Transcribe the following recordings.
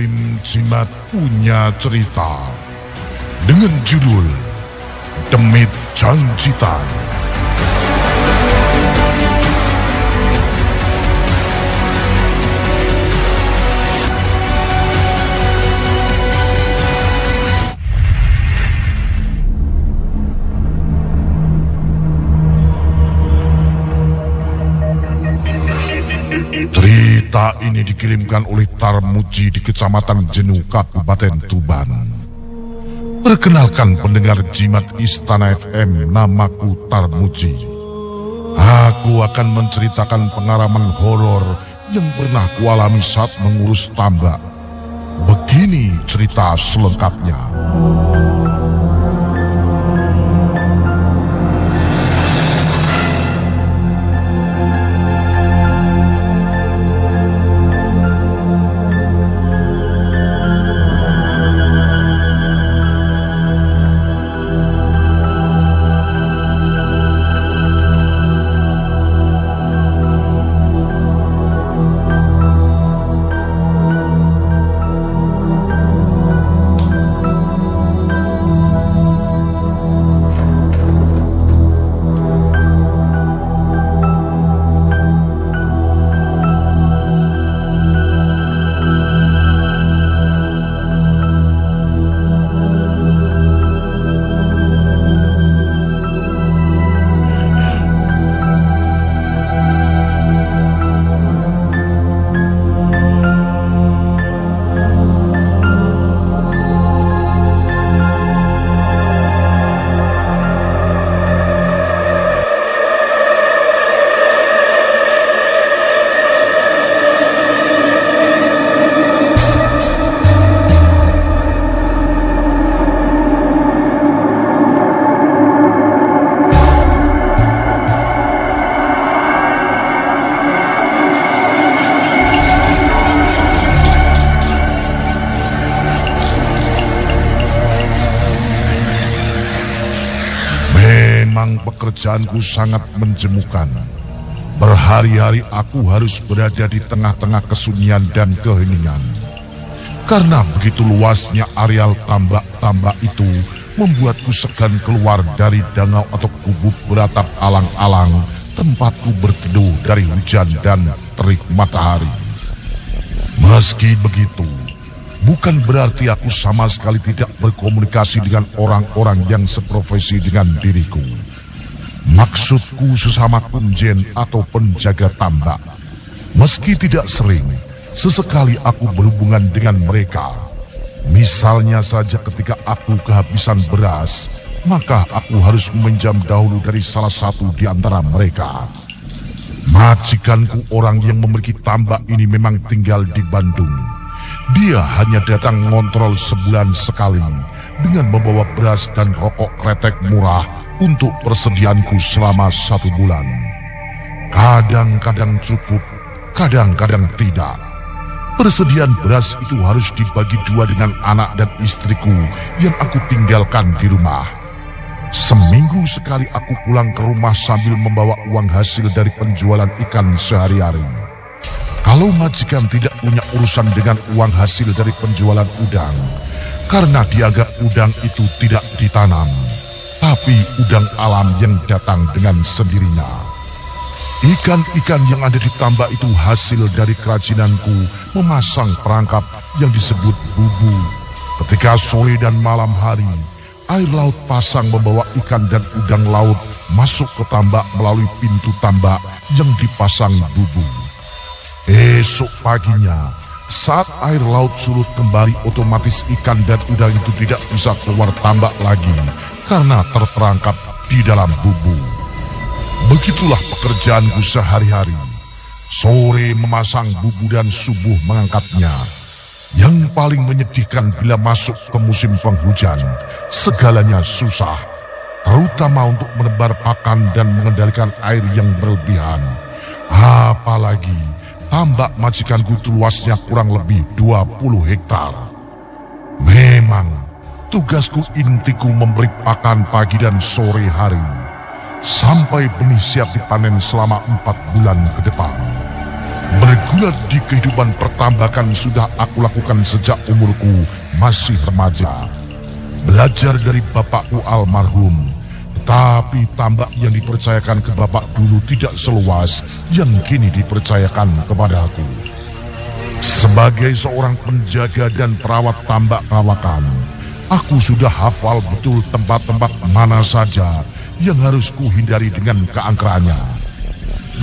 tim Jimat punya cerita dengan judul Demit Janjitan. Cerita ini dikirimkan oleh Tarmuji di Kecamatan Jenuh, Kabupaten Tuban. Perkenalkan pendengar jimat Istana FM, namaku Tarmuji. Aku akan menceritakan pengalaman horor yang pernah kualami saat mengurus tambak. Begini cerita selengkapnya. Pekerjaanku sangat menjemukan. Berhari-hari aku harus berada di tengah-tengah kesunyian dan keheningan. Karena begitu luasnya areal tambak-tambak itu membuatku segan keluar dari danau atau gubuk beratap alang-alang tempatku berteduh dari hujan dan terik matahari. Meski begitu, bukan berarti aku sama sekali tidak berkomunikasi dengan orang-orang yang seprofesi dengan diriku. Maksudku sesama kunjen atau penjaga tambak. Meski tidak sering, sesekali aku berhubungan dengan mereka. Misalnya saja ketika aku kehabisan beras, maka aku harus meminjam dahulu dari salah satu di antara mereka. Majikanku orang yang memiliki tambak ini memang tinggal di Bandung. Dia hanya datang ngontrol sebulan sekali dengan membawa beras dan rokok kretek murah untuk persediaanku selama satu bulan. Kadang-kadang cukup, kadang-kadang tidak. Persediaan beras itu harus dibagi dua dengan anak dan istriku yang aku tinggalkan di rumah. Seminggu sekali aku pulang ke rumah sambil membawa uang hasil dari penjualan ikan sehari-hari. Kalau majikan tidak punya urusan dengan uang hasil dari penjualan udang, karena dianggap udang itu tidak ditanam, tapi udang alam yang datang dengan sendirinya. Ikan-ikan yang ada di tambak itu hasil dari kerajinanku memasang perangkap yang disebut bubu. Ketika sore dan malam hari, air laut pasang membawa ikan dan udang laut masuk ke tambak melalui pintu tambak yang dipasang bubu. Esok paginya, saat air laut surut kembali otomatis ikan dan udang itu tidak bisa keluar tambak lagi karena terperangkap di dalam bubu. Begitulah pekerjaanku sehari-hari. Sore memasang bubu dan subuh mengangkatnya. Yang paling menyedihkan bila masuk ke musim penghujan, segalanya susah. Terutama untuk menebar pakan dan mengendalikan air yang berlebihan. Apalagi tambak majikanku itu luasnya kurang lebih 20 hektar. Memang, tugasku intiku memberi pakan pagi dan sore hari sampai benih siap dipanen selama empat bulan ke depan. Bergulat di kehidupan pertambakan sudah aku lakukan sejak umurku masih remaja. Belajar dari bapakku almarhum, tetapi tambak yang dipercayakan ke bapak dulu tidak seluas yang kini dipercayakan kepadaku. Sebagai seorang penjaga dan perawat tambak kawakan, aku sudah hafal betul tempat-tempat mana saja yang harus kuhindari dengan keangkerannya.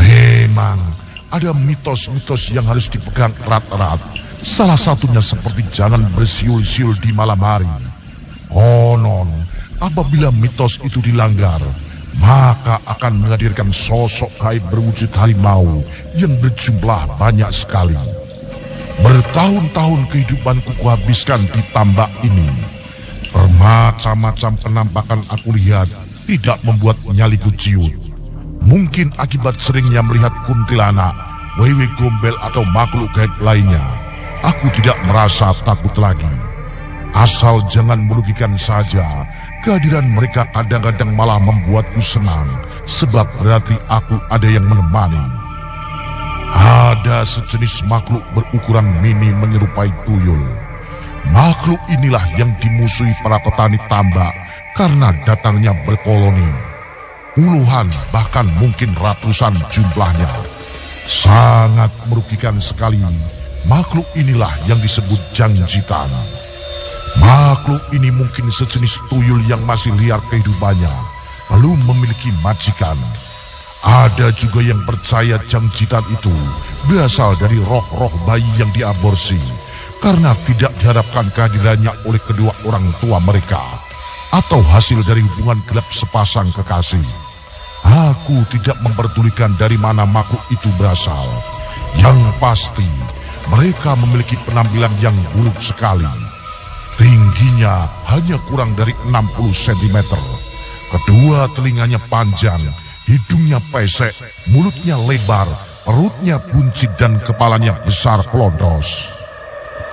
Memang, ada mitos-mitos yang harus dipegang erat-erat. Salah satunya seperti jangan bersiul-siul di malam hari. Konon, apabila mitos itu dilanggar, maka akan menghadirkan sosok gaib berwujud harimau yang berjumlah banyak sekali. Bertahun-tahun kehidupanku kuhabiskan di tambak ini. Bermacam-macam penampakan aku lihat tidak membuat nyaliku ciut. Mungkin akibat seringnya melihat kuntilanak, wewe gombel atau makhluk gaib lainnya, aku tidak merasa takut lagi. Asal jangan merugikan saja, kehadiran mereka kadang-kadang malah membuatku senang, sebab berarti aku ada yang menemani. Ada sejenis makhluk berukuran mini menyerupai tuyul. Makhluk inilah yang dimusuhi para petani tambak karena datangnya berkoloni puluhan bahkan mungkin ratusan jumlahnya. Sangat merugikan sekali. Makhluk inilah yang disebut jangjitan. Makhluk ini mungkin sejenis tuyul yang masih liar kehidupannya, belum memiliki majikan. Ada juga yang percaya jangjitan itu berasal dari roh-roh bayi yang diaborsi karena tidak diharapkan kehadirannya oleh kedua orang tua mereka atau hasil dari hubungan gelap sepasang kekasih. Aku tidak memperdulikan dari mana makhluk itu berasal. Yang pasti, mereka memiliki penampilan yang buruk sekali. Tingginya hanya kurang dari 60 cm. Kedua telinganya panjang, hidungnya pesek, mulutnya lebar, perutnya buncit dan kepalanya besar pelontos.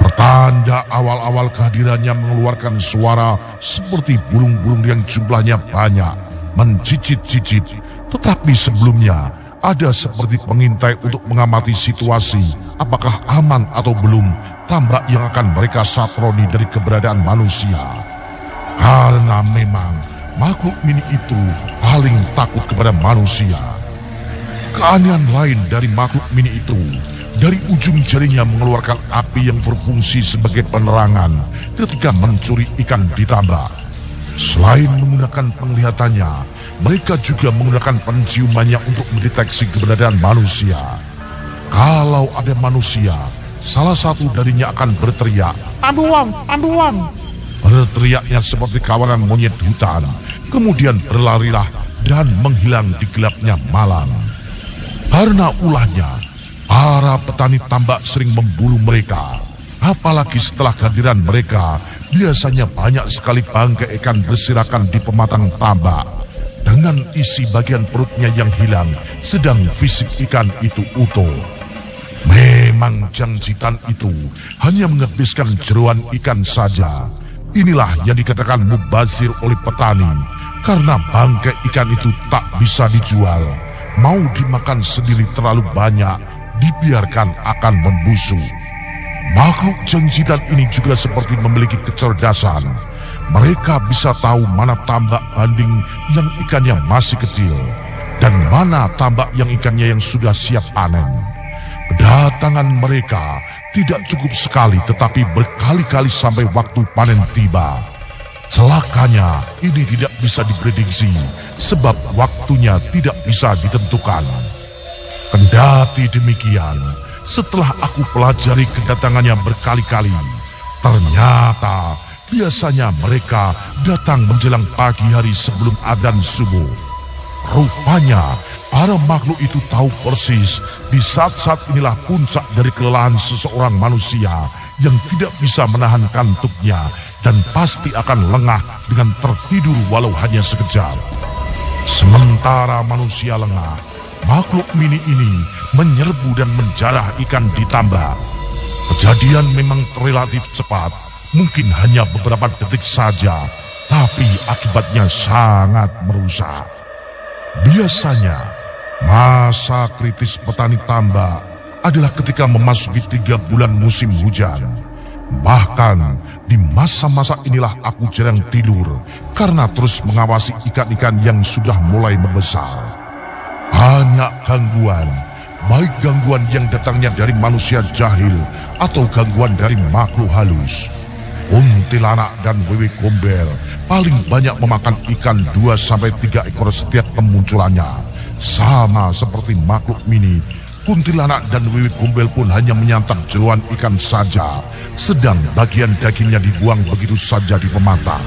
Pertanda awal-awal kehadirannya mengeluarkan suara seperti burung-burung yang jumlahnya banyak, mencicit-cicit tetapi sebelumnya, ada seperti pengintai untuk mengamati situasi apakah aman atau belum tambak yang akan mereka satroni dari keberadaan manusia. Karena memang makhluk mini itu paling takut kepada manusia. Keanehan lain dari makhluk mini itu, dari ujung jarinya mengeluarkan api yang berfungsi sebagai penerangan ketika mencuri ikan di tambak. Selain menggunakan penglihatannya, mereka juga menggunakan penciumannya untuk mendeteksi keberadaan manusia. Kalau ada manusia, salah satu darinya akan berteriak, Panduang, Panduang. Berteriaknya seperti kawanan monyet hutan, kemudian berlarilah dan menghilang di gelapnya malam. Karena ulahnya, para petani tambak sering memburu mereka. Apalagi setelah kehadiran mereka, biasanya banyak sekali bangkai ikan bersirakan di pematang tambak dengan isi bagian perutnya yang hilang, sedang fisik ikan itu utuh. Memang jangjitan itu hanya menghabiskan jeruan ikan saja. Inilah yang dikatakan mubazir oleh petani, karena bangkai ikan itu tak bisa dijual. Mau dimakan sendiri terlalu banyak, dibiarkan akan membusuk. Makhluk jangjitan ini juga seperti memiliki kecerdasan mereka bisa tahu mana tambak banding yang ikannya masih kecil dan mana tambak yang ikannya yang sudah siap panen. Kedatangan mereka tidak cukup sekali tetapi berkali-kali sampai waktu panen tiba. Celakanya ini tidak bisa diprediksi sebab waktunya tidak bisa ditentukan. Kendati demikian, setelah aku pelajari kedatangannya berkali-kali, ternyata Biasanya mereka datang menjelang pagi hari sebelum adan subuh. Rupanya para makhluk itu tahu persis di saat-saat inilah puncak dari kelelahan seseorang manusia yang tidak bisa menahan kantuknya dan pasti akan lengah dengan tertidur walau hanya sekejap. Sementara manusia lengah, makhluk mini ini menyerbu dan menjarah ikan di tambak. Kejadian memang relatif cepat, Mungkin hanya beberapa detik saja, tapi akibatnya sangat merusak. Biasanya, masa kritis petani tambak adalah ketika memasuki tiga bulan musim hujan. Bahkan di masa-masa inilah aku jarang tidur karena terus mengawasi ikan-ikan yang sudah mulai membesar. Banyak gangguan, baik gangguan yang datangnya dari manusia jahil atau gangguan dari makhluk halus. Kuntilanak dan wewe gombel paling banyak memakan ikan 2-3 ekor setiap kemunculannya. Sama seperti makhluk mini, kuntilanak dan wewe gombel pun hanya menyantap jeruan ikan saja, sedang bagian dagingnya dibuang begitu saja di pematang.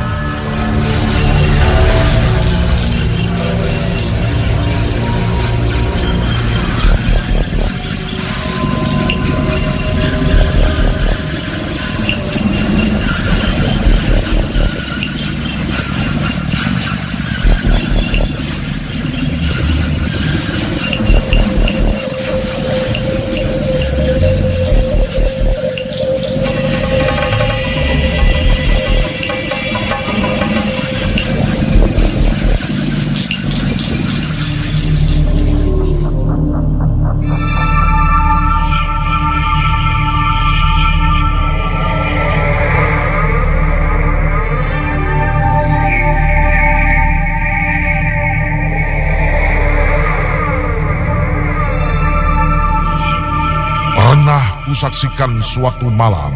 Kusaksikan suatu malam.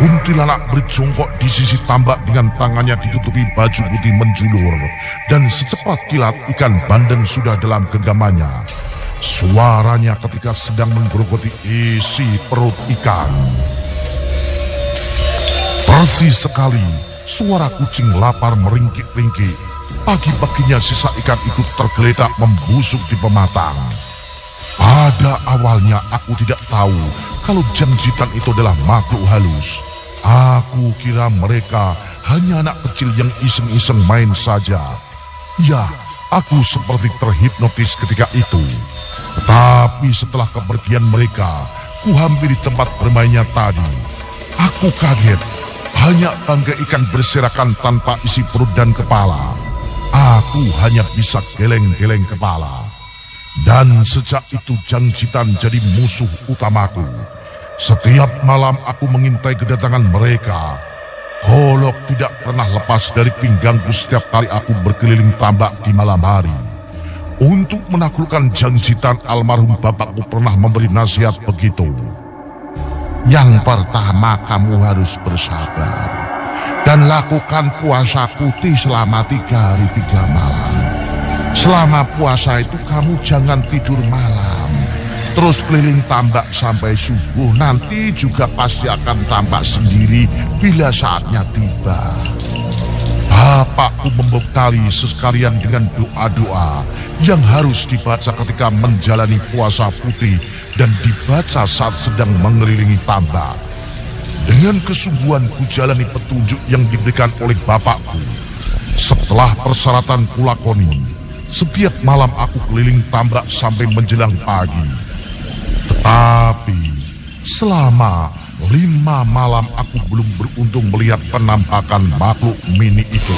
Kuntilanak berjongkok di sisi tambak dengan tangannya ditutupi baju putih menjulur. Dan secepat kilat ikan bandeng sudah dalam genggamannya. Suaranya ketika sedang menggerogoti isi perut ikan. Persis sekali, suara kucing lapar meringkik-ringkik. Pagi-paginya sisa ikan itu tergeletak membusuk di pematang. Pada awalnya aku tidak tahu kalau jangjitan itu adalah makhluk halus. Aku kira mereka hanya anak kecil yang iseng-iseng main saja. Ya, aku seperti terhipnotis ketika itu. Tetapi setelah kepergian mereka, ku hampiri tempat bermainnya tadi. Aku kaget, banyak bangga ikan berserakan tanpa isi perut dan kepala. Aku hanya bisa geleng-geleng kepala. Dan sejak itu Jangjitan jadi musuh utamaku. Setiap malam aku mengintai kedatangan mereka. Holok tidak pernah lepas dari pinggangku setiap kali aku berkeliling tambak di malam hari. Untuk menaklukkan Jangjitan almarhum bapakku pernah memberi nasihat begitu. Yang pertama kamu harus bersabar. Dan lakukan puasa putih selama tiga hari tiga malam. Selama puasa itu kamu jangan tidur malam. Terus keliling tambak sampai subuh. Nanti juga pasti akan tambak sendiri bila saatnya tiba. Bapakku membekali sekalian dengan doa-doa yang harus dibaca ketika menjalani puasa putih dan dibaca saat sedang mengelilingi tambak. Dengan kesungguhan ku jalani petunjuk yang diberikan oleh bapakku. Setelah persyaratan kulakoni, setiap malam aku keliling tambak sampai menjelang pagi. Tetapi selama lima malam aku belum beruntung melihat penampakan makhluk mini itu.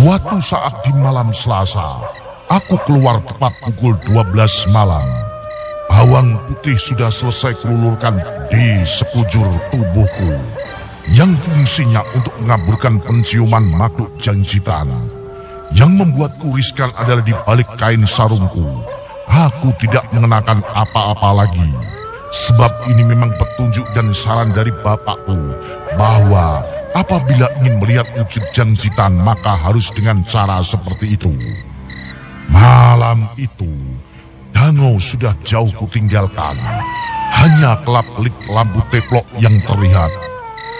Suatu saat di malam Selasa, aku keluar tepat pukul 12 malam. Bawang putih sudah selesai kulurkan di sekujur tubuhku yang fungsinya untuk mengaburkan penciuman makhluk janjitan. Yang membuatku riskan adalah di balik kain sarungku. Aku tidak mengenakan apa-apa lagi. Sebab ini memang petunjuk dan saran dari bapakku bahwa apabila ingin melihat wujud jangjitan maka harus dengan cara seperti itu. Malam itu, danau sudah jauh kutinggalkan. Hanya kelap-kelip lampu teplok yang terlihat.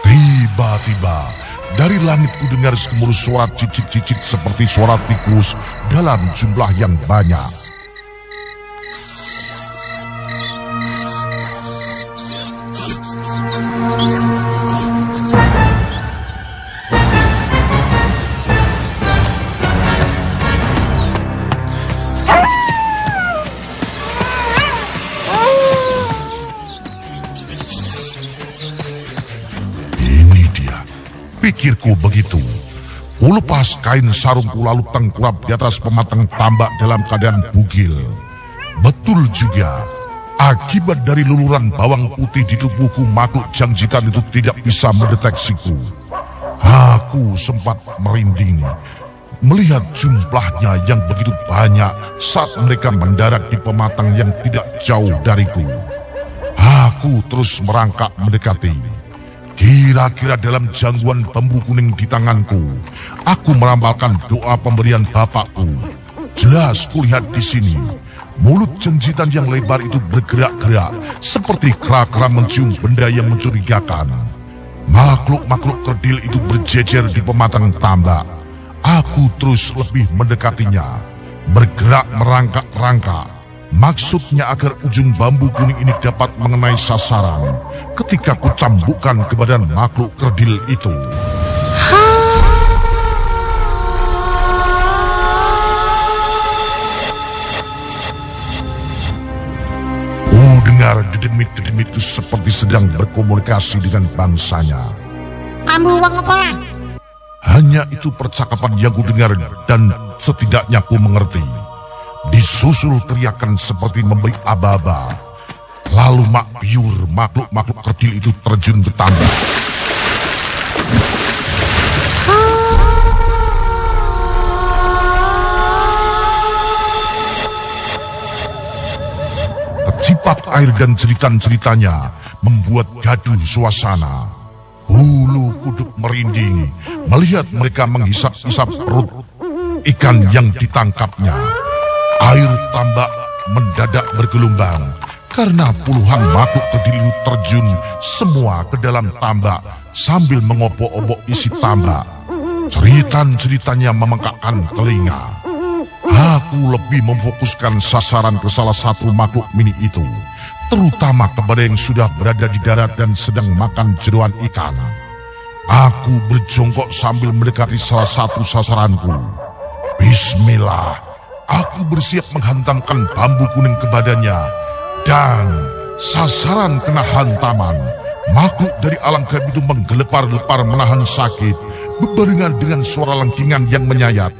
Tiba-tiba, dari langit ku dengar segemuruh suara cicit-cicit seperti suara tikus dalam jumlah yang banyak. Kulepas kain sarungku lalu tengkurap di atas pematang tambak dalam keadaan bugil. Betul juga, akibat dari luluran bawang putih di tubuhku makhluk jangjitan itu tidak bisa mendeteksiku. Aku sempat merinding melihat jumlahnya yang begitu banyak saat mereka mendarat di pematang yang tidak jauh dariku. Aku terus merangkak mendekati. Kira-kira dalam jangguan bambu kuning di tanganku, aku meramalkan doa pemberian bapakku. Jelas kulihat di sini, mulut jengjitan yang lebar itu bergerak-gerak seperti kera-kera mencium benda yang mencurigakan. Makhluk-makhluk kerdil itu berjejer di pematang tambak. Aku terus lebih mendekatinya, bergerak merangkak-rangkak. Maksudnya agar ujung bambu kuning ini dapat mengenai sasaran ketika ku cambukkan ke badan makhluk kerdil itu. Ku dengar dedemit-dedemit itu seperti sedang berkomunikasi dengan bangsanya. Ambu lah? Hanya itu percakapan yang ku dengar dan setidaknya ku mengerti. Disusul teriakan seperti memberi aba-aba. Lalu mak biur makhluk-makhluk kerdil itu terjun ke tambak. Kecipat air dan ceritan-ceritanya membuat gaduh suasana. Bulu kuduk merinding melihat mereka menghisap-hisap perut ikan yang ditangkapnya. Air tambak mendadak bergelombang karena puluhan makhluk kerdil itu terjun semua ke dalam tambak sambil mengobok-obok isi tambak. Ceritan-ceritanya memengkakkan telinga. Aku lebih memfokuskan sasaran ke salah satu makhluk mini itu, terutama kepada yang sudah berada di darat dan sedang makan jeruan ikan. Aku berjongkok sambil mendekati salah satu sasaranku. Bismillah, aku bersiap menghantamkan bambu kuning ke badannya. Dan sasaran kena hantaman. Makhluk dari alam gaib itu menggelepar-gelepar menahan sakit, bebarengan dengan suara lengkingan yang menyayat.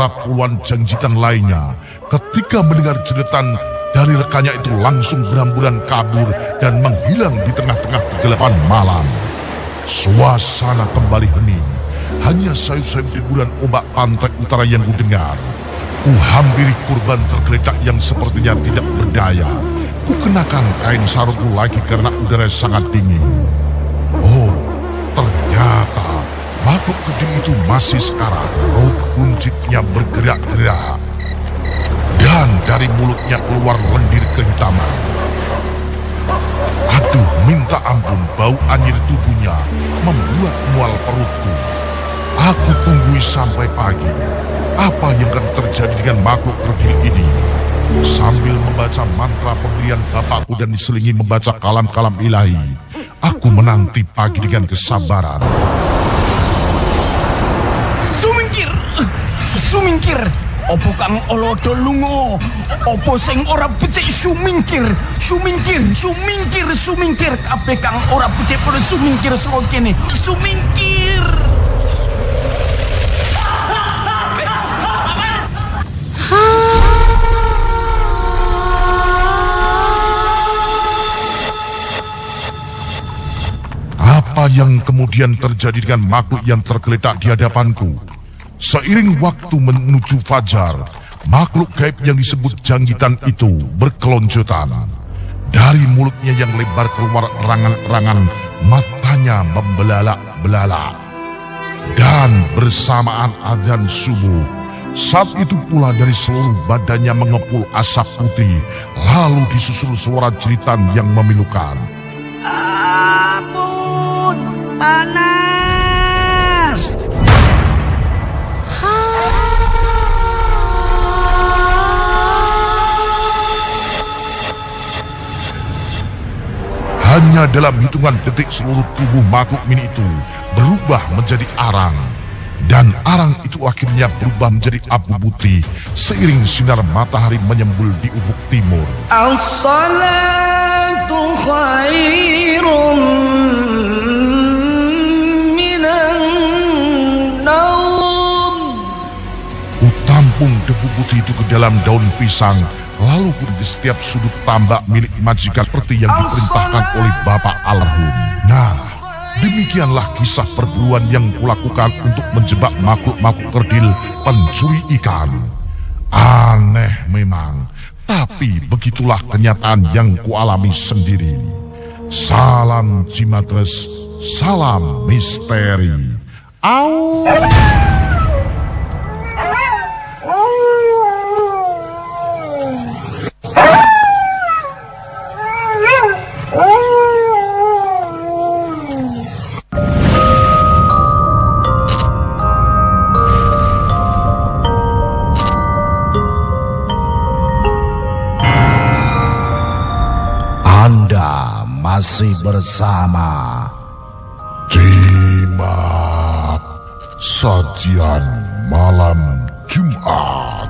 Sementara puluhan jangjitan lainnya ketika mendengar jeritan dari rekannya itu langsung berambulan kabur dan menghilang di tengah-tengah kegelapan malam. Suasana kembali hening. Hanya sayup-sayup deburan ombak pantai utara yang kudengar. Ku hampiri kurban tergeletak yang sepertinya tidak berdaya. Ku kenakan kain sarungku lagi karena udara sangat dingin. Makhluk itu masih sekarang. Roh kuncitnya bergerak-gerak. Dan dari mulutnya keluar lendir kehitaman. Aduh, minta ampun bau anyir tubuhnya membuat mual perutku. Aku tunggui sampai pagi. Apa yang akan terjadi dengan makhluk kerdil ini? Sambil membaca mantra pemberian bapakku dan diselingi membaca kalam-kalam ilahi, aku menanti pagi dengan kesabaran. Sumingkir! Opo kang olodo lungo? Opo sing ora becik sumingkir, sumingkir, sumingkir, sumingkir. Kabeh kang ora becik pada sumingkir saka kene. Sumingkir. Apa yang kemudian terjadi dengan makhluk yang tergeletak di hadapanku? Seiring waktu menuju fajar, makhluk gaib yang disebut janggitan itu berkelonjotan. Dari mulutnya yang lebar keluar erangan-erangan, matanya membelalak-belalak. Dan bersamaan adzan subuh, saat itu pula dari seluruh badannya mengepul asap putih, lalu disusul suara jeritan yang memilukan. Ampun, panas. Hanya dalam hitungan detik seluruh tubuh makhluk mini itu berubah menjadi arang. Dan arang itu akhirnya berubah menjadi abu putih seiring sinar matahari menyembul di ufuk timur. As-salatu khairum Kutampung debu putih itu ke dalam daun pisang, lalu pun di setiap sudut tambak milik majikan seperti yang diperintahkan oleh bapak almarhum. Nah, demikianlah kisah perburuan yang kulakukan untuk menjebak makhluk-makhluk kerdil pencuri ikan. Aneh memang, tapi begitulah kenyataan yang kualami sendiri. Salam Cimatres, salam misteri. Au! Bersama. Jimat Sajian Malam Jumat